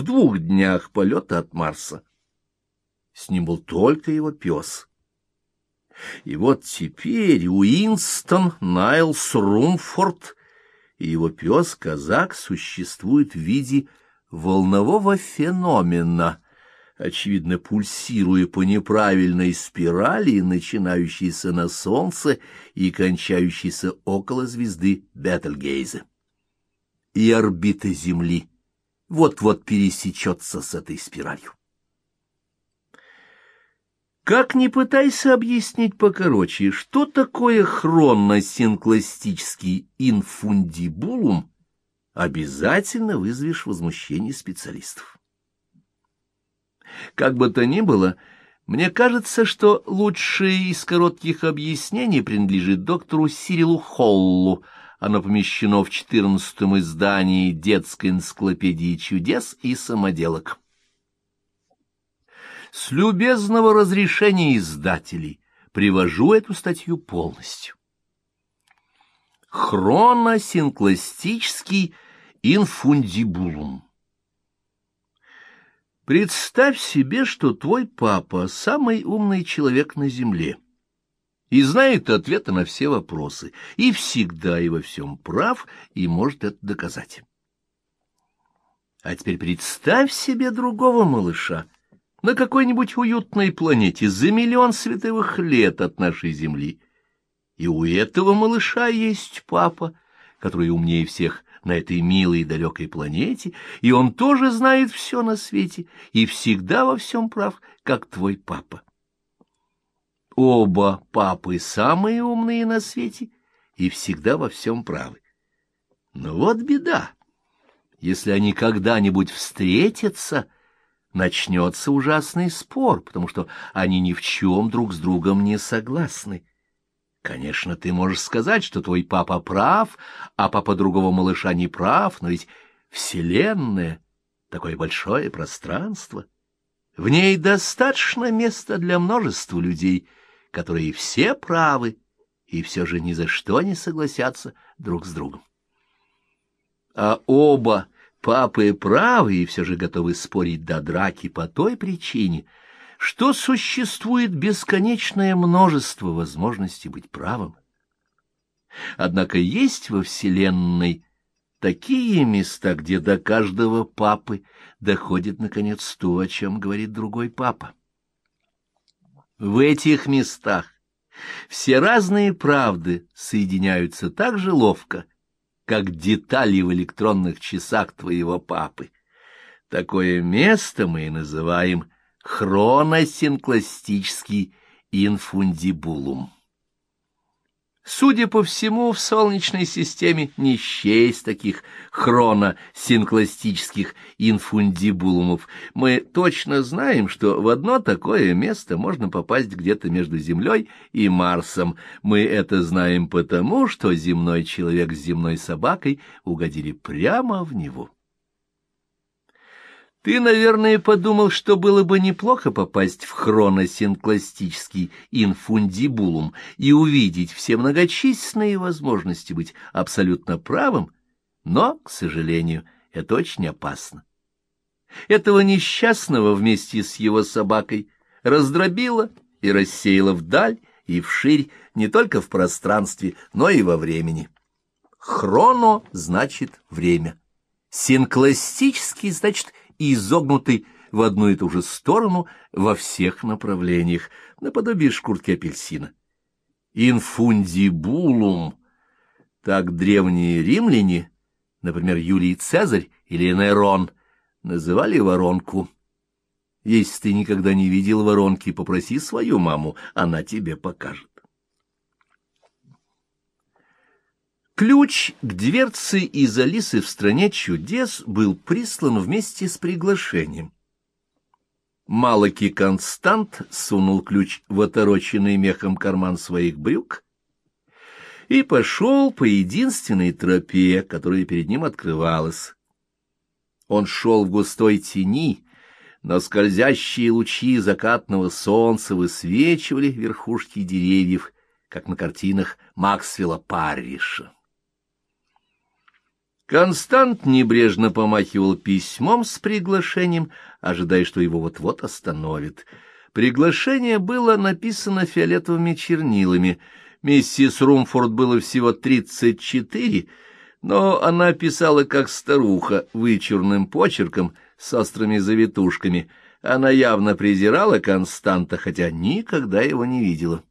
в двух днях полета от Марса. С ним был только его пес. И вот теперь Уинстон Найлс Румфорд и его пес-казак существуют в виде волнового феномена, очевидно пульсируя по неправильной спирали, начинающейся на Солнце и кончающейся около звезды Бетельгейзе. И орбита Земли вот-вот пересечется с этой спиралью. Как ни пытайся объяснить покороче, что такое хроносинкластический инфундибулум, обязательно вызовешь возмущение специалистов. Как бы то ни было, мне кажется, что лучшее из коротких объяснений принадлежит доктору Сирилу Холлу. Оно помещено в четырнадцатом издании детской энциклопедии чудес и самоделок. С любезного разрешения издателей привожу эту статью полностью. Хроносинкластический инфундибулум. Представь себе, что твой папа — самый умный человек на земле и знает ответы на все вопросы, и всегда и во всем прав, и может это доказать. А теперь представь себе другого малыша, на какой-нибудь уютной планете за миллион световых лет от нашей Земли. И у этого малыша есть папа, который умнее всех на этой милой и далекой планете, и он тоже знает все на свете и всегда во всем прав, как твой папа. Оба папы самые умные на свете и всегда во всем правы. Но вот беда. Если они когда-нибудь встретятся — начнется ужасный спор, потому что они ни в чем друг с другом не согласны. Конечно, ты можешь сказать, что твой папа прав, а папа другого малыша не прав, но ведь Вселенная — такое большое пространство. В ней достаточно места для множества людей, которые все правы и все же ни за что не согласятся друг с другом. А оба Папы правы и все же готовы спорить до драки по той причине, что существует бесконечное множество возможностей быть правым. Однако есть во Вселенной такие места, где до каждого папы доходит, наконец, то, о чем говорит другой папа. В этих местах все разные правды соединяются так же ловко, как детали в электронных часах твоего папы. Такое место мы и называем хроносинкластический инфундибулум. Судя по всему, в Солнечной системе не счесть таких хроносинкластических инфундибулумов. Мы точно знаем, что в одно такое место можно попасть где-то между Землей и Марсом. Мы это знаем потому, что земной человек с земной собакой угодили прямо в него. Ты, наверное, подумал, что было бы неплохо попасть в хроносинкластический инфундибулум и увидеть все многочисленные возможности быть абсолютно правым, но, к сожалению, это очень опасно. Этого несчастного вместе с его собакой раздробило и рассеяло вдаль и вширь не только в пространстве, но и во времени. Хроно значит время. Синкластический значит и изогнутый в одну и ту же сторону во всех направлениях, наподобие шкурки апельсина. Инфундибулум. Так древние римляне, например, Юлий Цезарь или Нейрон, называли воронку. Если ты никогда не видел воронки, попроси свою маму, она тебе покажет. Ключ к дверце из Алисы в стране чудес был прислан вместе с приглашением. Малоки Констант сунул ключ в отороченный мехом карман своих брюк и пошел по единственной тропе, которая перед ним открывалась. Он шел в густой тени, но скользящие лучи закатного солнца высвечивали верхушки деревьев, как на картинах Максвелла Парриша. Констант небрежно помахивал письмом с приглашением, ожидая, что его вот-вот остановит. Приглашение было написано фиолетовыми чернилами. Миссис Румфорд было всего тридцать четыре, но она писала как старуха, вычурным почерком, с острыми завитушками. Она явно презирала Константа, хотя никогда его не видела.